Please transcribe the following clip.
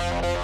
Bye.